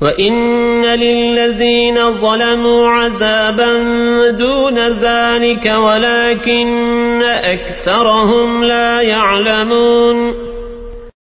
وإن للذين ظلموا عذابا دون ذلك ولكن أكثرهم لا يعلمون